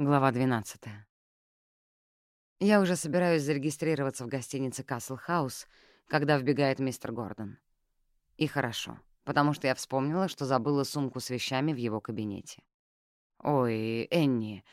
Глава 12. Я уже собираюсь зарегистрироваться в гостинице «Касл Хаус», когда вбегает мистер Гордон. И хорошо, потому что я вспомнила, что забыла сумку с вещами в его кабинете. «Ой, Энни,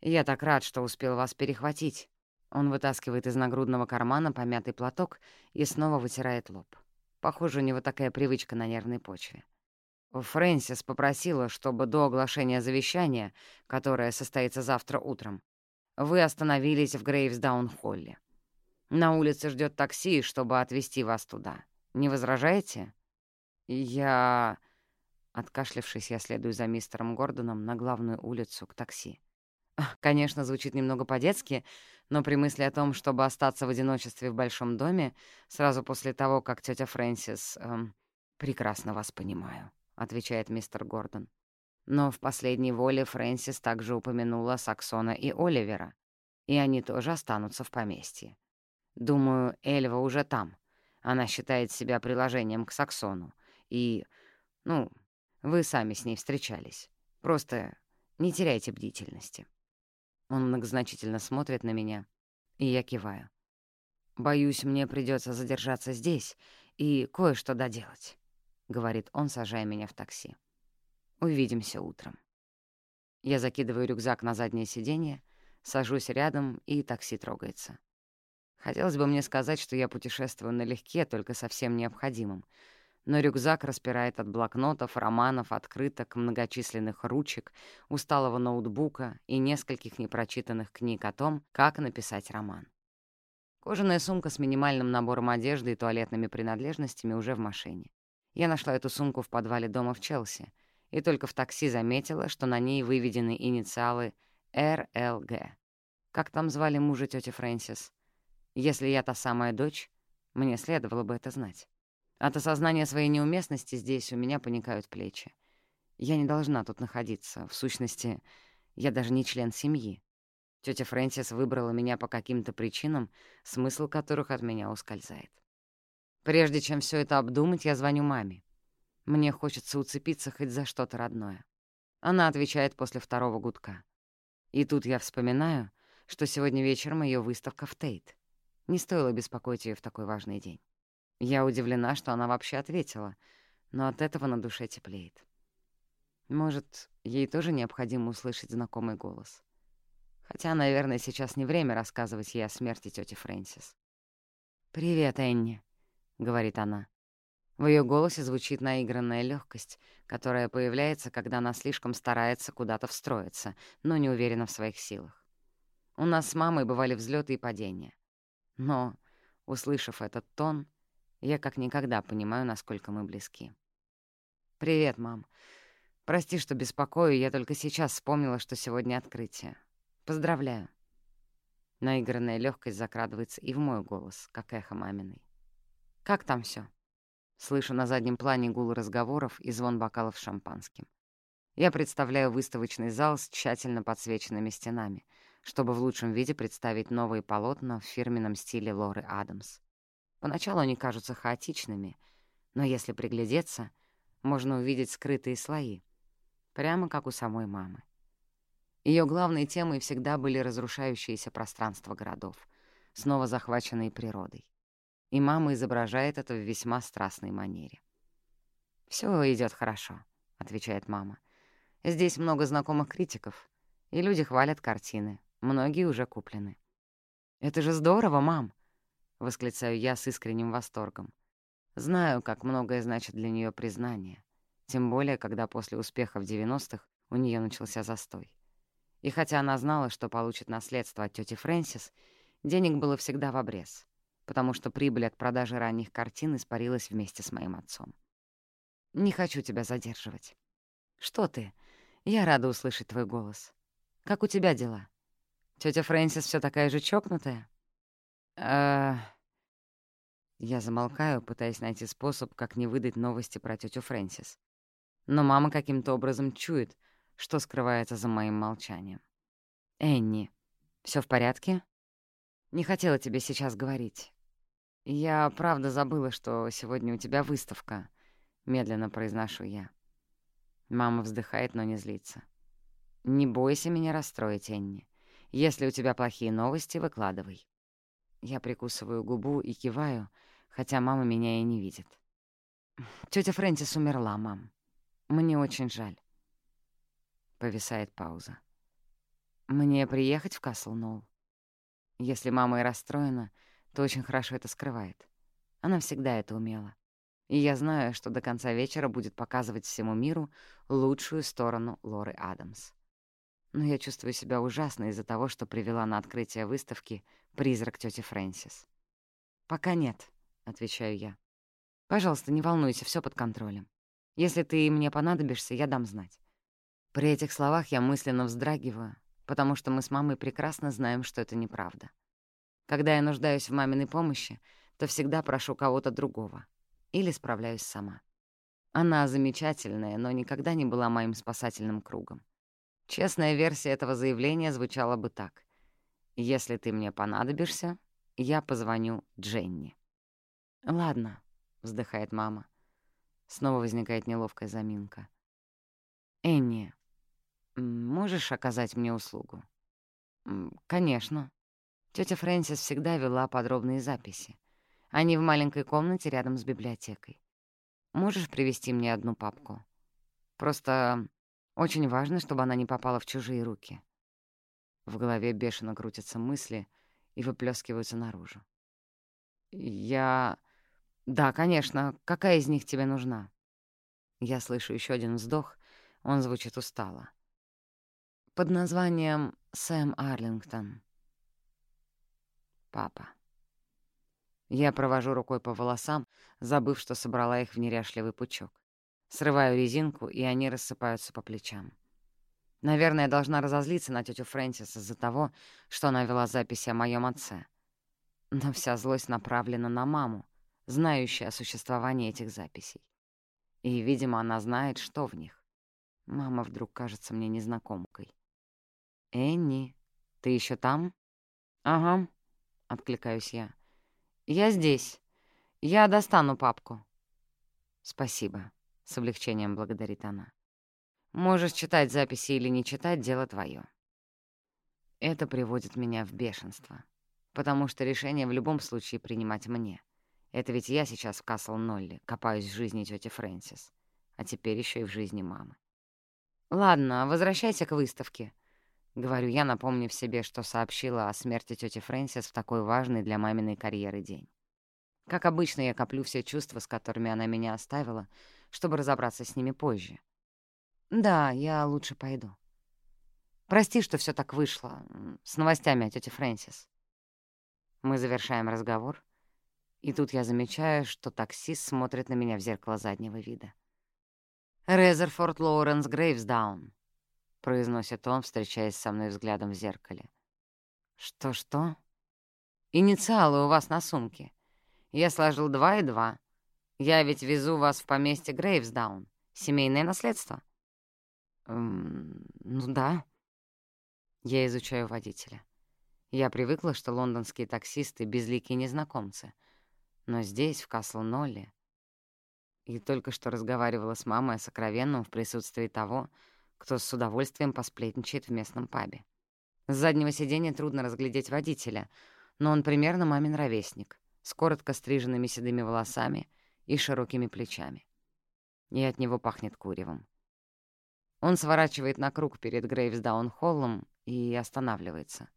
я так рад, что успел вас перехватить». Он вытаскивает из нагрудного кармана помятый платок и снова вытирает лоб. Похоже, у него такая привычка на нервной почве. Фрэнсис попросила, чтобы до оглашения завещания, которое состоится завтра утром, вы остановились в Грейвсдаун-холле. На улице ждет такси, чтобы отвезти вас туда. Не возражаете? Я... Откашлявшись, я следую за мистером Гордоном на главную улицу к такси. Конечно, звучит немного по-детски, но при мысли о том, чтобы остаться в одиночестве в большом доме, сразу после того, как тетя Фрэнсис... Эм, прекрасно вас понимаю. — отвечает мистер Гордон. Но в последней воле Фрэнсис также упомянула Саксона и Оливера, и они тоже останутся в поместье. Думаю, Эльва уже там. Она считает себя приложением к Саксону. И, ну, вы сами с ней встречались. Просто не теряйте бдительности. Он многозначительно смотрит на меня, и я киваю. Боюсь, мне придется задержаться здесь и кое-что доделать. — говорит он, сажая меня в такси. «Увидимся утром». Я закидываю рюкзак на заднее сиденье, сажусь рядом, и такси трогается. Хотелось бы мне сказать, что я путешествую налегке, только совсем необходимым, но рюкзак распирает от блокнотов, романов, открыток, многочисленных ручек, усталого ноутбука и нескольких непрочитанных книг о том, как написать роман. Кожаная сумка с минимальным набором одежды и туалетными принадлежностями уже в машине. Я нашла эту сумку в подвале дома в Челси и только в такси заметила, что на ней выведены инициалы РЛГ. Как там звали мужа тети Фрэнсис? Если я та самая дочь, мне следовало бы это знать. От осознания своей неуместности здесь у меня поникают плечи. Я не должна тут находиться. В сущности, я даже не член семьи. Тётя Фрэнсис выбрала меня по каким-то причинам, смысл которых от меня ускользает. Прежде чем все это обдумать, я звоню маме. Мне хочется уцепиться хоть за что-то родное. Она отвечает после второго гудка. И тут я вспоминаю, что сегодня вечером ее выставка в Тейт. Не стоило беспокоить ее в такой важный день. Я удивлена, что она вообще ответила, но от этого на душе теплеет. Может, ей тоже необходимо услышать знакомый голос. Хотя, наверное, сейчас не время рассказывать ей о смерти тети Фрэнсис. «Привет, Энни», — говорит она. В ее голосе звучит наигранная легкость, которая появляется, когда она слишком старается куда-то встроиться, но не уверена в своих силах. У нас с мамой бывали взлеты и падения. Но, услышав этот тон, я как никогда понимаю, насколько мы близки. «Привет, мам. Прости, что беспокою, я только сейчас вспомнила, что сегодня открытие. Поздравляю». Наигранная легкость закрадывается и в мой голос, как эхо маминой. Как там все? Слышу на заднем плане гул разговоров и звон бокалов с шампанским. Я представляю выставочный зал с тщательно подсвеченными стенами, чтобы в лучшем виде представить новые полотна в фирменном стиле Лоры Адамс. Поначалу они кажутся хаотичными, но если приглядеться, можно увидеть скрытые слои, прямо как у самой мамы. Ее главной темой всегда были разрушающиеся пространства городов, снова захваченные природой и мама изображает это в весьма страстной манере. Все идет хорошо», — отвечает мама. «Здесь много знакомых критиков, и люди хвалят картины. Многие уже куплены». «Это же здорово, мам!» — восклицаю я с искренним восторгом. Знаю, как многое значит для нее признание, тем более, когда после успеха в 90-х у нее начался застой. И хотя она знала, что получит наследство от тети Фрэнсис, денег было всегда в обрез потому что прибыль от продажи ранних картин испарилась вместе с моим отцом. «Не хочу тебя задерживать». «Что ты? Я рада услышать твой голос. Как у тебя дела? Тётя Фрэнсис всё такая же чокнутая?» «Э-э...» Я замолкаю, пытаясь найти способ, как не выдать новости про тётю Фрэнсис. Но мама каким-то образом чует, что скрывается за моим молчанием. «Энни, всё в порядке?» Не хотела тебе сейчас говорить. Я правда забыла, что сегодня у тебя выставка, медленно произношу я. Мама вздыхает, но не злится. «Не бойся меня расстроить, Энни. Если у тебя плохие новости, выкладывай». Я прикусываю губу и киваю, хотя мама меня и не видит. Тётя Фрэнсис умерла, мам. Мне очень жаль. Повисает пауза. Мне приехать в Касл Ноул? Если мама и расстроена, то очень хорошо это скрывает. Она всегда это умела. И я знаю, что до конца вечера будет показывать всему миру лучшую сторону Лоры Адамс. Но я чувствую себя ужасно из-за того, что привела на открытие выставки «Призрак тети Фрэнсис». «Пока нет», — отвечаю я. «Пожалуйста, не волнуйся, все под контролем. Если ты мне понадобишься, я дам знать». При этих словах я мысленно вздрагиваю, потому что мы с мамой прекрасно знаем, что это неправда. Когда я нуждаюсь в маминой помощи, то всегда прошу кого-то другого или справляюсь сама. Она замечательная, но никогда не была моим спасательным кругом. Честная версия этого заявления звучала бы так. «Если ты мне понадобишься, я позвоню Дженни». «Ладно», — вздыхает мама. Снова возникает неловкая заминка. «Энни, можешь оказать мне услугу?» «Конечно». Тётя Фрэнсис всегда вела подробные записи. Они в маленькой комнате рядом с библиотекой. Можешь привезти мне одну папку? Просто очень важно, чтобы она не попала в чужие руки. В голове бешено крутятся мысли и выплескиваются наружу. Я... Да, конечно. Какая из них тебе нужна? Я слышу еще один вздох. Он звучит устало. Под названием «Сэм Арлингтон». Папа. Я провожу рукой по волосам, забыв, что собрала их в неряшливый пучок. Срываю резинку, и они рассыпаются по плечам. Наверное, я должна разозлиться на тетю Фрэнсис из-за того, что она вела записи о моем отце. Но вся злость направлена на маму, знающую о существовании этих записей. И, видимо, она знает, что в них. Мама вдруг кажется мне незнакомкой. «Энни, ты еще там?» «Ага», — откликаюсь я. «Я здесь. Я достану папку». «Спасибо». — с облегчением благодарит она. «Можешь читать записи или не читать — дело твое. Это приводит меня в бешенство, потому что решение в любом случае принимать мне. Это ведь я сейчас в Касл-Нолле копаюсь в жизни тети Фрэнсис, а теперь еще и в жизни мамы. «Ладно, возвращайся к выставке», — говорю я, напомнив себе, что сообщила о смерти тети Фрэнсис в такой важный для маминой карьеры день. Как обычно, я коплю все чувства, с которыми она меня оставила, чтобы разобраться с ними позже. Да, я лучше пойду. Прости, что все так вышло, с новостями о тете Фрэнсис. Мы завершаем разговор, и тут я замечаю, что таксист смотрит на меня в зеркало заднего вида. «Резерфорд Лоуренс Грейвсдаун», — произносит он, встречаясь со мной взглядом в зеркале. «Что-что?» «Инициалы у вас на сумке. Я сложил два и два. Я ведь везу вас в поместье Грейвсдаун. Семейное наследство. Эм, ну да. Я изучаю водителя. Я привыкла, что лондонские таксисты — безликие незнакомцы. Но здесь, в Касл-Нолле... И только что разговаривала с мамой о сокровенном в присутствии того, кто с удовольствием посплетничает в местном пабе. С заднего сиденья трудно разглядеть водителя, но он примерно мамин ровесник, с коротко стриженными седыми волосами — и широкими плечами. И от него пахнет куревом. Он сворачивает на круг перед Грейвсдаун-холлом и останавливается.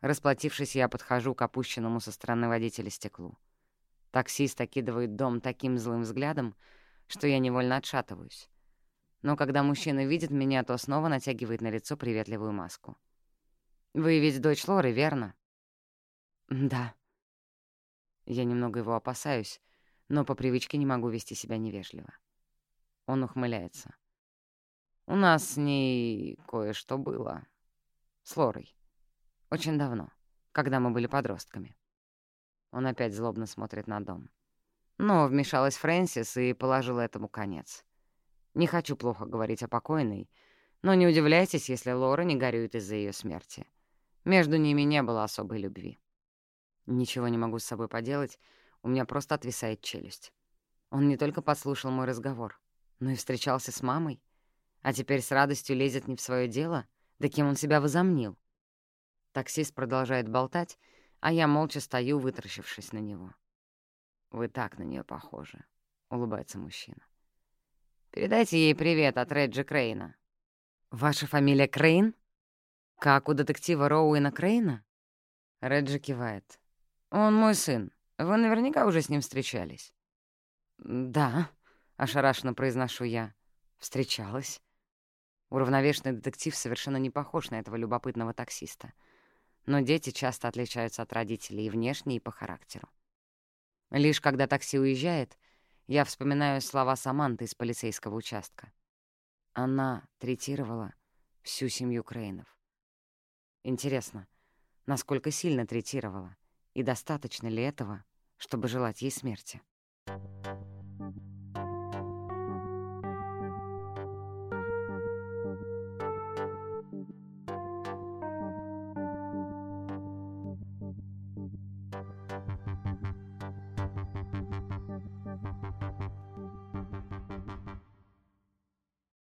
Расплатившись, я подхожу к опущенному со стороны водителя стеклу. Таксист окидывает дом таким злым взглядом, что я невольно отшатываюсь. Но когда мужчина видит меня, то снова натягивает на лицо приветливую маску. «Вы ведь дочь Лоры, верно?» «Да». Я немного его опасаюсь, но по привычке не могу вести себя невежливо. Он ухмыляется. У нас с ней кое-что было. С Лорой. Очень давно, когда мы были подростками. Он опять злобно смотрит на дом. Но вмешалась Фрэнсис и положила этому конец. Не хочу плохо говорить о покойной, но не удивляйтесь, если Лора не горюет из-за ее смерти. Между ними не было особой любви. Ничего не могу с собой поделать, у меня просто отвисает челюсть. Он не только подслушал мой разговор, но и встречался с мамой. А теперь с радостью лезет не в свое дело? Да кем он себя возомнил? Таксист продолжает болтать, а я молча стою, вытаращившись на него. «Вы так на нее похожи», — улыбается мужчина. «Передайте ей привет от Реджи Крейна». «Ваша фамилия Крейн? Как у детектива Роуэна Крейна?» Реджи кивает. «Он мой сын. Вы наверняка уже с ним встречались». «Да», — ошарашенно произношу я. «Встречалась». Уравновешенный детектив совершенно не похож на этого любопытного таксиста. Но дети часто отличаются от родителей и внешне, и по характеру. Лишь когда такси уезжает, я вспоминаю слова Саманты из полицейского участка. Она третировала всю семью Крейнов. Интересно, насколько сильно третировала, и достаточно ли этого, чтобы желать ей смерти? Thank you.